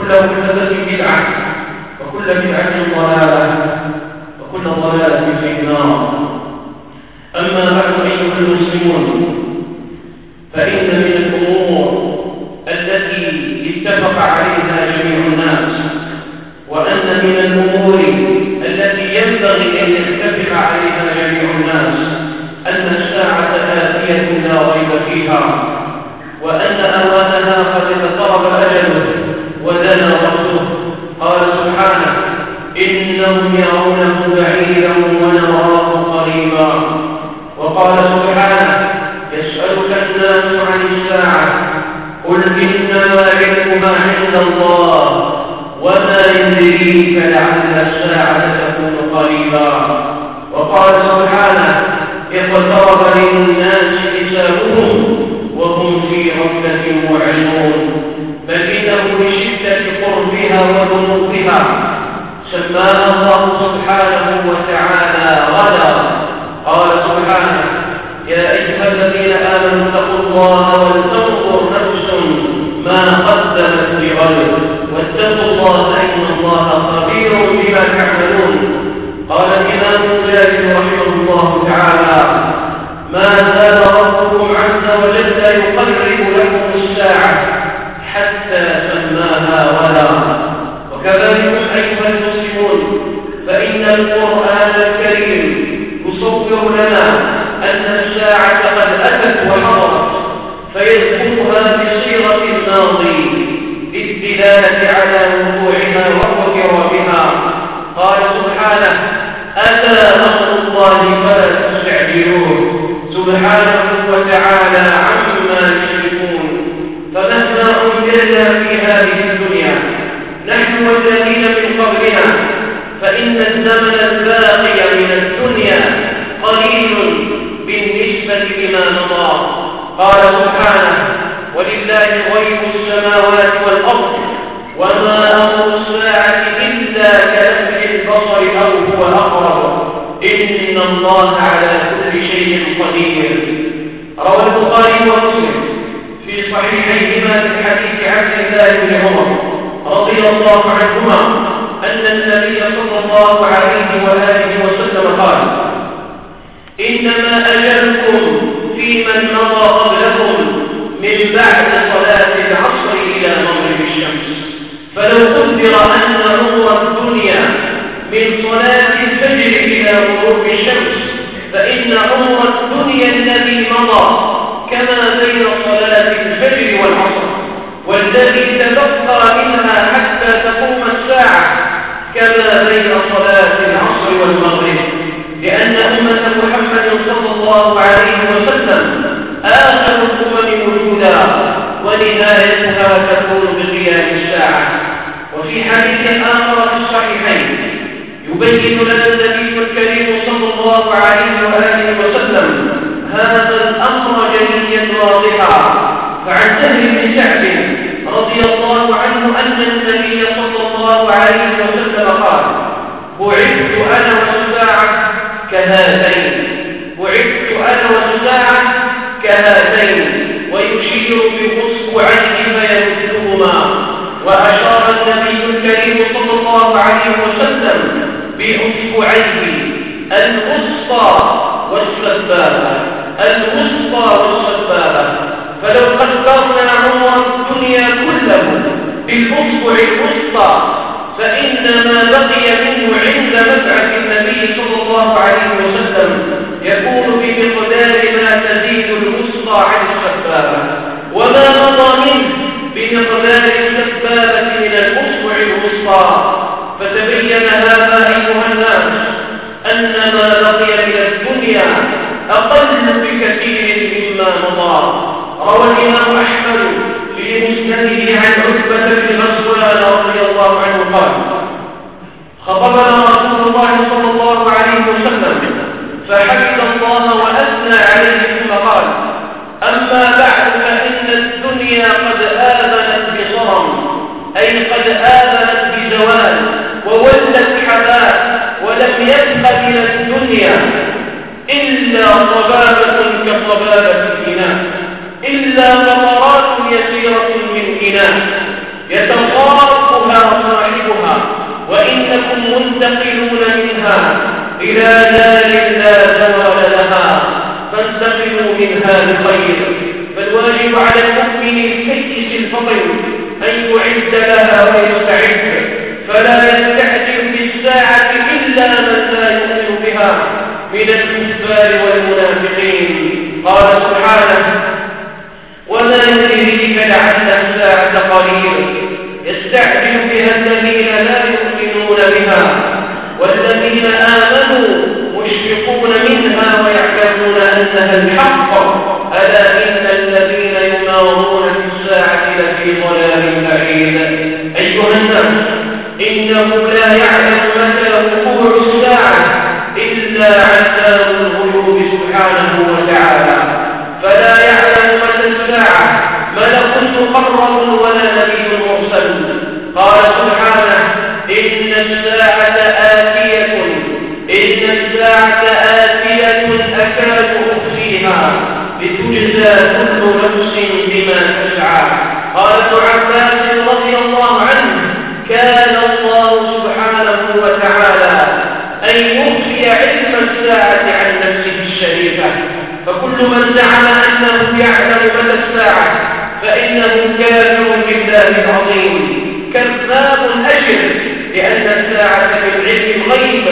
وكل محدثة بدعة وكل بدعة ضلالة وكل ضلالة في النار. أما بعد أيها المسلمون فإن من قل إنما علمها عند الله وما يدريك لعل الساعة تكون قريبا وقال سبحانه اقترب للناس حسابهم وهم في غفلة معرضون بل إنه لشدة قربها وذنوبها سماها الله سبحانه وتعالى غدا قال سبحانه يا أيها الذين آمنوا اتقوا الله ولتنظر نفس ما قدمت لغد. واتقوا الله إن الله خبير بما تعملون. قال الإمام مجاهد رحمه الله تعالى ما زال ربكم عز وجل يقرب لكم الساعة حتى سماها ولا وكذلك أيها المسلمون فإن القرآن الكريم يصور لنا أن الساعة قد أتت وحضرت فيذكرها بصيغة الماضي للدلالة على وقوعها واقترابها قال سبحانه أتى أمر الله فلا تستعجلوه سبحانه وتعالى عما يشركون فمهما أنزلنا في هذه الدنيا نحن والذين من قبلنا فإن الزمن الباقي من الدنيا قليل بالنسبة لما مضى. قال سبحانه ولله غيب السماوات والأرض وما أمر الساعة إلا كلمح البصر أو هو أقرب. إن الله على كل شيء قدير. روى البخاري ومسلم في صحيحيهما من حديث عبد الله بن عمر رضي الله عنهما أن النبي صلى الله عليه وآله وسلم قال إنما أجلكم في من مضى قبلكم من بعد صلاة العصر إلى مغرب الشمس. فلو قدر أن عمر الدنيا من صلاة الفجر إلى غروب الشمس فإن عمر الدنيا الذي مضى كما بين صلاة الفجر والعصر والذي تبقى منها حتى تقوم الساعة كما بين صلاة العصر والمغرب. لأن أمة محمد صلى الله عليه وسلم آخر الأمم وجودا ونهايتها تكون بقيام الساعة. وفي حديث آخر في الصحيحين يبين لنا النبي الكريم صلى الله عليه وآله وسلم هذا الأمر جليا واضحا. فعن سهل بن سعد رضي الله عنه أن النبي صلى الله عليه وسلم قال بعثت أنا والساعة كهاتين. وعدت أنا والساعة كهاتين ويشير بأصبعيه فيمدهما وأشار النبي الكريم صلى الله عليه وسلم بأصبعيه الوسطى والسبابة الوسطى والسبابة فلو قدرنا عمر الدنيا كله بالأصبع الوسطى فإن ما بقي منه عند مبعث النبي صلى الله عليه وسلم يكون بمقدار ما تزيد الوسطى عن السبابة وما مضى منه بمقدار السبابة من الأصبع الوسطى. فتبين هذا أيها الناس أن ما بقي من الدنيا أقل بكثير مما مضى روى الإمام أحمد في مسنده عن عتبة بن مسعود رضي الله عنه قال خطبنا رسول الله صلى الله عليه وسلم فحمد الله وأثنى عليه ثم قال أما بعد فإن الدنيا قد آذنت بصرم أي قد آذنت بزوال وولت حباب ولم يبق من الدنيا إلا صبابة كصبابة الإناث إلا قطرات يسيرة من إناث يتخافها صاحبها وإنكم منتقلون منها. إلى دار لا زوال لها. فانتقلوا منها بخير. فالواجب على المؤمن الكيس الفطن أن يعد لها ويستعد. فلا يستعجل بالساعة إلا من لا يؤمن بها من الكفار والمنافقين. قال سبحانه الذين لا يؤمنون بها والذين آمنوا مشفقون منها ويعلمون أنها الحق ألا إن الذين فكل من زعم أنه يعلم مدى الساعة فإنه كافر بالله العظيم. كذاب أجر لأن الساعة من علم الغيب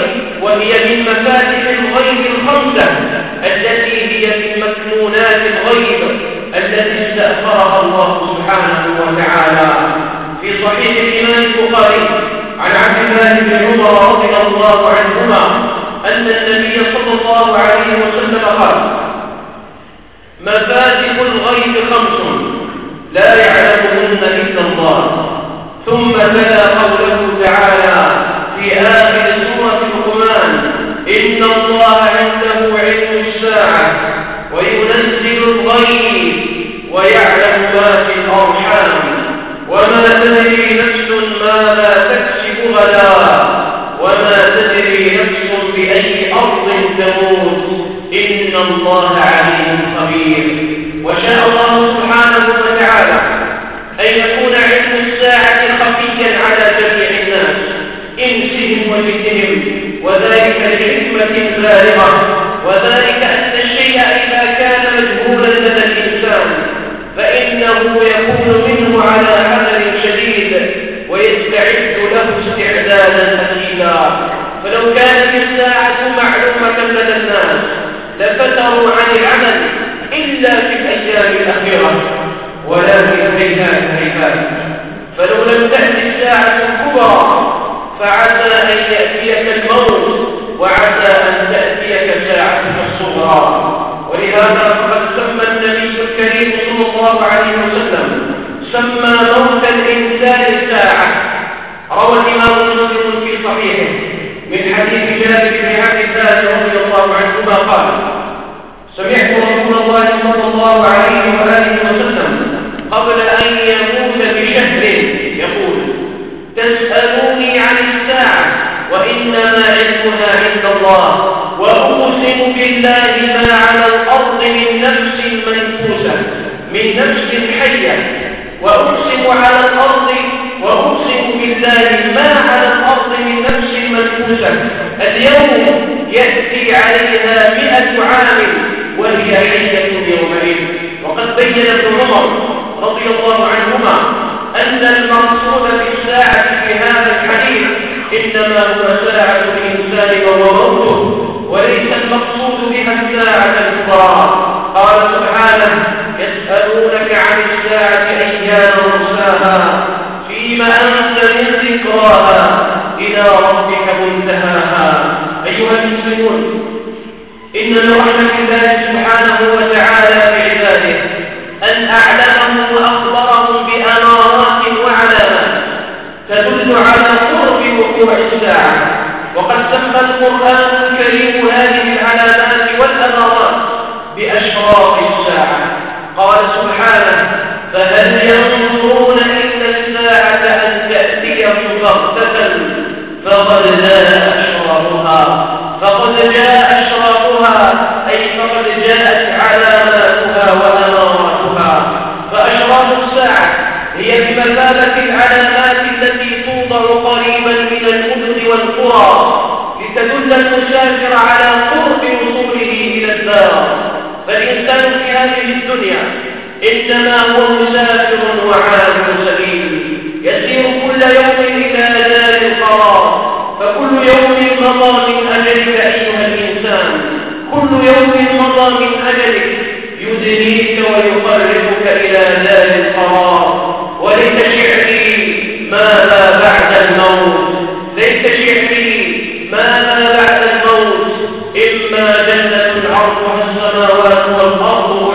وهي من مفاتح الغيب الخمسة التي هي من مكنونات الغيب التي استأثرها الله سبحانه وتعالى. في صحيح الإمام البخاري عن عبد الله بن عمر رضي الله عنهما أن النبي صلى الله عليه وسلم قال مفاتح الغيب خمس. لا يعلمهن إلا الله. ثم تلا قوله تعالى في آخر سورة لقمان إن الله عنده علم الساعة وينزل الغيب ويعلم ما في الأرحام وما تدري نفس ماذا تكسب غدا وما تدري نفس بأي أرض تموت إن الله عليم خبير وشاء الله سبحانه وتعالى أن يكون علم الساعة خفيا على جميع الناس إنسهم وجدهم وذلك لحكمة بالغة وذلك أن الشيء إذا كان مجهولا لدى الإنسان فإنه يكون منه على حذر شديد ويستعد له استعدادا حكيما فلو كانت الساعة معلومة لدى الناس لفتروا عن العمل إلا في الأيام الأخيرة ولكن هيهات هيهات فلو لم تأتي الساعة الكبرى فعسى أن يأتيك الموت وعسى أن تأتيك ساعتك الصغرى. ولهذا فقد سمى النبي الكريم صلى الله عليه وسلم سمى موت الإنسان ساعة روى الإمام مسلم في صحيحه من حديث جابر بن عبد الله رضي الله عنهما قال سمعت رسول الله صلى الله عليه وآله وسلم قبل أن يموت بشهر يقول تسألوني عن الساعة وإنما علمها عند الله وهو بالله ما على الأرض من نفس منفوسة من نفس حية وأقسم على الأرض وأقسم بالله ما على الأرض من نفس منفوسة اليوم يأتي عليها مئة عام وهي حية يومئذ. وقد بين ابن عمر رضي الله عنهما أن المقصود بالساعة في هذا الحديث إنما هو ساعة الإنسان وهو موته وليس المقصود بها الساعة الكبرى قال سبحانه يسألونك عن الساعة أيان مرساها فيما أنت من ذكراها إلى ربك منتهاها أيها المسلمون إن من رحمة الله سبحانه وتعالى بعباده أن أعلمهم وأخبرهم بأمارات وعلامات تدل على قرب وقوع الساعة وقد سمى القرآن الكريم هذه العلامات والأمارات بأشراط الساعة. قال سبحانه فهل ينظرون إلا الساعة أن تأتيهم بغتة فقد جاء أشراطها فقد جاء أشراطها أي فقد جاءت علاماتها وأماراتها. فأشراط الساعة هي بمثابة العلامات التي توضع قريبا من المدن والقرى. لتدل المسافر على قرب وصوله إلى الدار. فالإنسان في هذه الدنيا إنما هو مسافر وعالم سبيل يسير كل يوم إلى دار القرار فكل يوم مضى من أجلك أيها الإنسان. كل يوم مضى من أجلك يدنيك ويقربك إلى دار القرار وليس شعري ماذا بعد الموت؟ ليس السماوات والأرض أعدت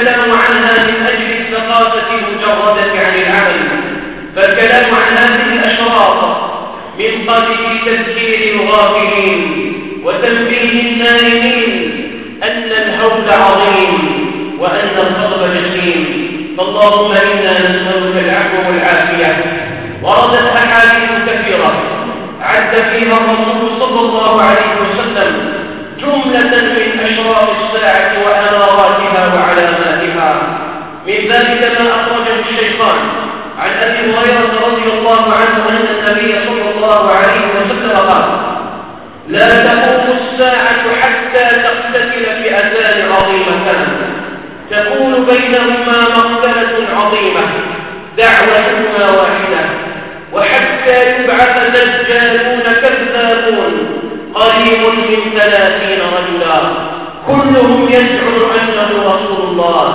الكلام عنها من أجل الثقافة المجردة عن العمل فالكلام عن هذه الأشراط من قبيل تذكير الغافلين وتنبيه النائمين أن الهول عظيم وأن الخطب جسيم. فاللهم إنا نسألك العفو والعافية. وردت أحاديث كثيرة. عد فيها الرسول صلى الله عليه وسلم جملة من أشراط الساعة وأماراتها وعلاماتها من ذلك الشيطان. عن أبي هريرة رضي الله عنه أن النبي صلى الله عليه وسلم قال لا تقوم الساعة حتى تقتتل فئتان عظيمتان تكون بينهما مقتلة عظيمة دعوتهما واحدة. وحتى يبعث دجالون كذابون قريب من ثلاثين رجلا. كلهم يزعم أنه رسول الله.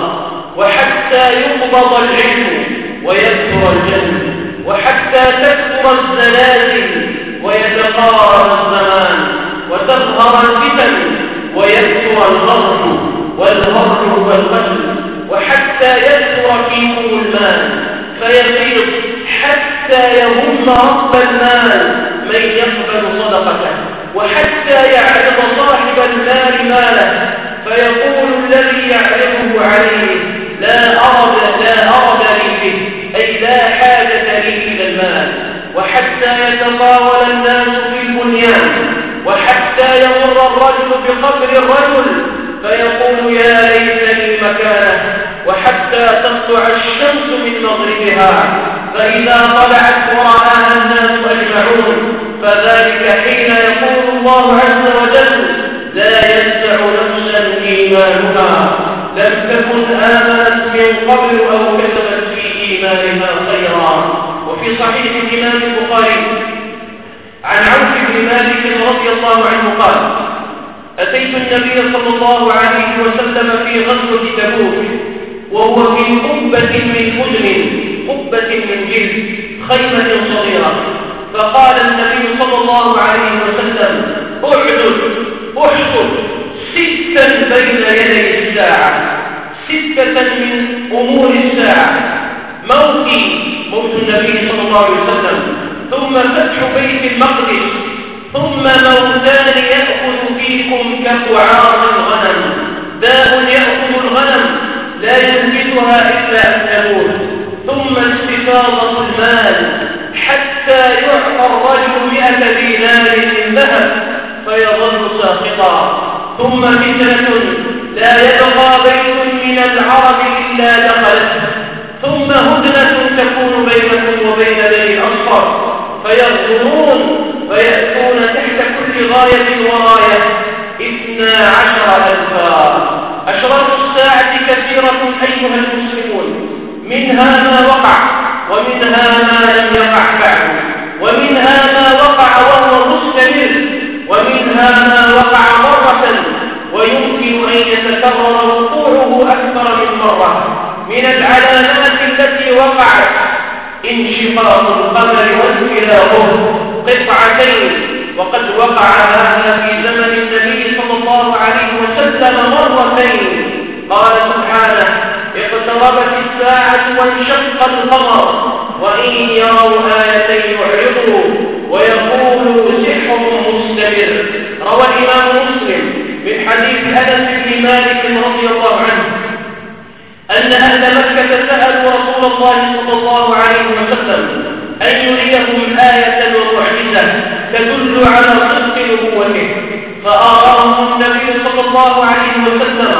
وحتى يقبض العلم ويكثر الجنة وحتى تكثر الزلازل ويتقارب الزمان وتظهر الفتن ويكثر الغرب والغرب والقتل وحتى يكثر فيكم المال فيفيض حتى يهم رب المال من يقبل صدقته وحتى يعرض صاحب المال ماله فيقول الذي يعرضه عليه لا أرد لا أرد لي به أي لا حاجة لي إلى المال. وحتى يتطاول الناس في البنيان وحتى يمر الرجل بقبر الرجل فيقول يا ليتني مكانه. وحتى تطلع الشمس من مغربها فإذا طلعت ورآها الناس أجمعون. فذلك حين يقول الله عز وجل لا يسع نفسا إيمانها. لم تكن آمنت من قبل أو كسبت في إيمانها خيرا. وفي صحيح الإمام البخاري عن عوف بن مالك رضي الله عنه قال أتيت النبي صلى الله عليه وسلم في غزوة تبوك وهو في قبة من مدن قبة من جلد خيمة صغيرة. فقال النبي صلى الله عليه وسلم أعدل احصل ستا بين يدي الساعة ستة من أمور الساعة. موتي موت النبي صلى الله عليه وسلم. ثم فتح بيت المقدس ثم موتان يأخذ فيكم كقعار الغنم. داء يأخذ الغنم لا ينجدها إلا أن تموت ثم استفاضة المال حتى يعطى الرجل مئة دينار من ذهب فيظل ساخطا ثم فتنة لا يبقى بيت من العرب إلا دخلته ثم هدنة تكون بينكم وبين بني الأصفر فيغزرون فيأتون تحت كل غاية وراية. إثنا عشر ألفا. أشراط الساعة كثيرة أيها المسلمون. منها ما وقع ومنها ما لم يقع بعد ومنها ما وقع يتكرر وقوعه أكثر من مرة من العلامات التي وقعت انشقاق القمر وانفلاقه قطعتين وقد وقع هذا في زمن النبي صلى الله عليه وسلم مرتين. قال سبحانه اقتربت الساعة وانشق القمر وإن يروا آية يعرضوا ويقولوا سحر مستمر. روى الإمام مسلم حديث أنس بن مالك رضي الله عنه أن أهل مكة سألوا رسول الله صلى الله عليه وسلم أن يريهم آية ومعجزة تدل على صدق نبوته. فأراهم النبي صلى الله عليه وسلم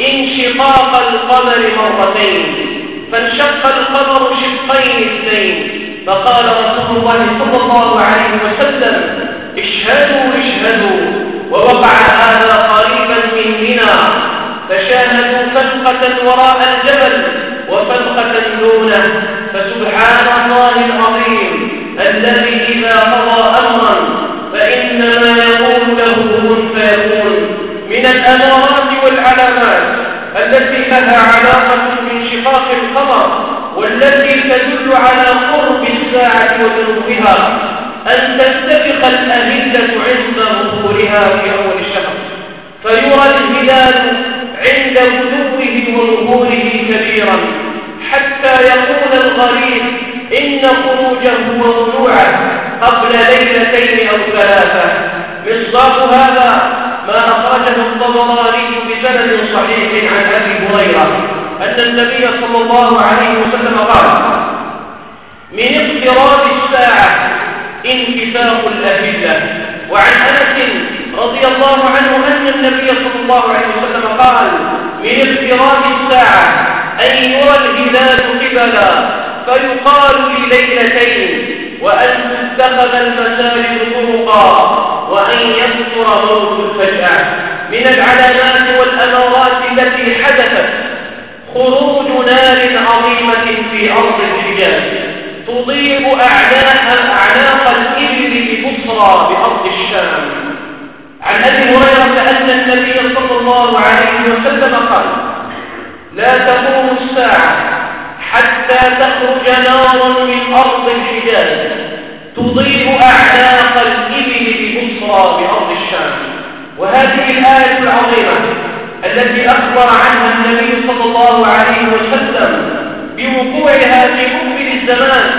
انشقاق القمر مرتين فانشق القمر شقين اثنين. فقال رسول الله صلى الله عليه وسلم اشهدوا ووقع هذا قريبا منى فشاهدوا فلقة وراء الجبل وفلقة دونه فسبحان الله العظيم الذي إذا قضى أمرا فإنما يقول له كن فيكون. من الأمارات والعلامات التي لها علاقة بانشقاق القمر والتي تدل على قرب الساعة وذنوبها أن تنتفخ الأهلة عند ظهورها في أول الشهر. فيرى الهلال عند غدوه وظهوره كبيرا. حتى يقول الغريب إن خروجه وطلوعه قبل ليلتين أو ثلاثة. مصداق هذا ما أخرجه الطبراني بسند صحيح عن أبي هريرة. أن النبي صلى الله عليه وسلم قال من اقتراب الساعة انتفاق الأهلة. وعن أنس رضي الله عنه أن النبي صلى الله عليه وسلم قال من اقتراب الساعة أن يرى الهلال قبلا فيقال لليلتين وأن تتخذ المساجد طرقا وأن يكثر موت الفجأة. من العلامات والأمارات التي حدثت خروج نار عظيمة في أرض الحجاز تضيء أعناق الإبل ببصرى بأرض الشام. عن أبي هريرة أن النبي صلى الله عليه وسلم قال لا تقوم الساعة حتى تخرج نار من أرض الحجاز تضيء أعناق الإبل ببصرى بأرض الشام. وهذه الآية العظيمة التي أخبر عنها النبي صلى الله عليه وسلم بوقوعها في مقبل الزمان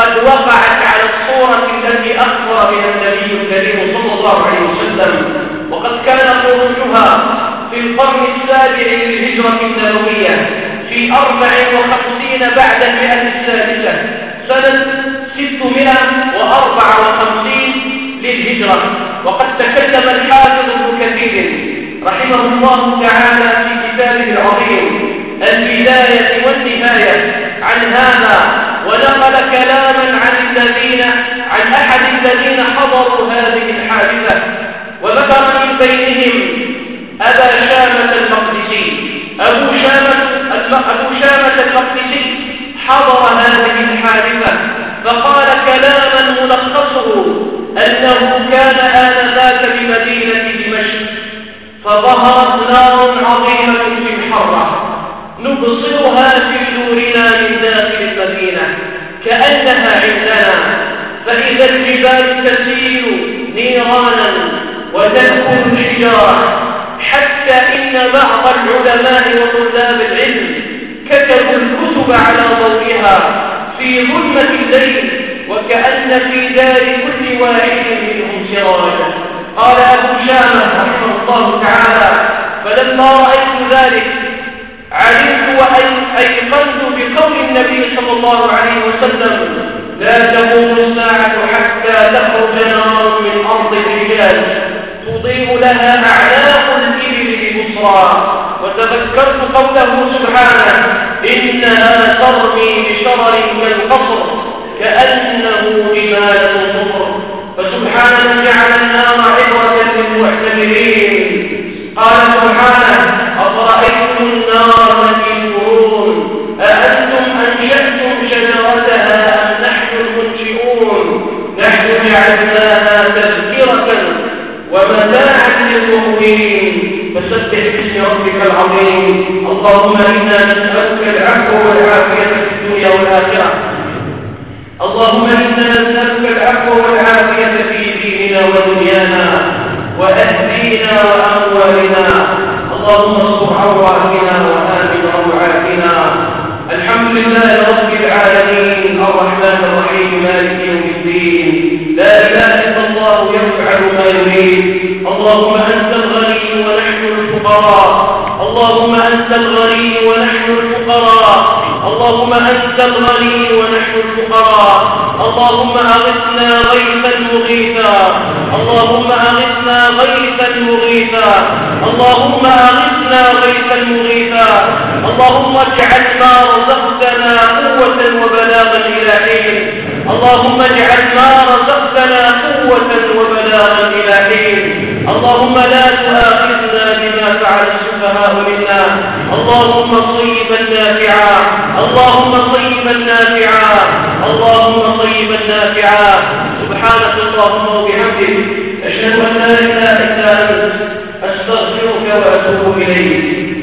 قد وقعت على الصورة التي أخبر بها النبي الكريم صلى الله عليه وسلم وقد كان خروجها في القرن السابع للهجرة النبوية في أربع وخمسين بعد المئة السادسة سنة ستمائة وأربع وخمسين للهجرة. وقد تكلم الحافظ ابن كثير رحمه الله تعالى في كتابه العظيم البداية والنهاية عن هذا ونقل كلاما عن الذين عن أحد الذين حضروا هذه الحادثة. وذكر من بينهم أبا شامة المقدسي. أبو شامة, المقدسي حضر هذه الحادثة فقال كلاما ملخصه أنه كان آنذاك بمدينة دمشق فظهرت نار عظيمة في الحرة نبصرها في نورنا من داخل المدينة كأنها عندنا فإذا الجبال تسير نيرانا وتأكل الحجارة حتى إن بعض العلماء وطلاب العلم كتبوا الكتب على ضوئها في ظلمة الليل وكأن في دار كل واحد منهم سراجا قال أبو شامة رحمه الله تعالى فلما رأيت ذلك علمت وأيقنت بقول النبي صلى الله عليه وسلم لا تقوم الساعة حتى تخرج نار من أرض الرجال. تضيء لها أعلاق الإبل ببصرى. وتذكرت قوله سبحانه إنها ترمي بشرر كالقصر كأنه جمال صفر. فسبحانه جعل النار عبرة للمعتبرين. قال سبحانه أفرأيتم النار المنشئون نحن جعلناها تذكرة ومتاعا للمؤمنين. فسبح باسم ربك العظيم. اللهم إنا نسألك العفو والعافية في الدنيا والآخرة. اللهم إنا نسألك العفو والعافية في ديننا ودنيانا وأهلينا وأموالنا. اللهم اصبر عوراتنا وآمن روعاتنا الحمد لله رب العالمين. الرحمن الرحيم مالك يوم الدين. لا إله إلا الله يفعل ما يريد. اللهم أنت الغني ونحن الفقراء. اللهم أنت الغني ونحن الفقراء. اللهم أنت الغني ونحن الفقراء. اللهم أغثنا غيثا مغيثا اللهم أغثنا غيثا مغيثا اللهم أغثنا غيثا مغيثا اللهم اجعل ما رزقتنا قوة وبلاغا إلى حين. اللهم اجعل ما رزقتنا قوة وبلاغا إلى حين. اللهم لا تؤاخذنا بما فعل السفهاء منا. اللهم صيبا نافعا. اللهم صيبا نافعا. اللهم صيبا نافعا. سبحانك اللهم وبحمدك أشهد أن لا إله إلا أنت أستغفرك وأتوب إليك.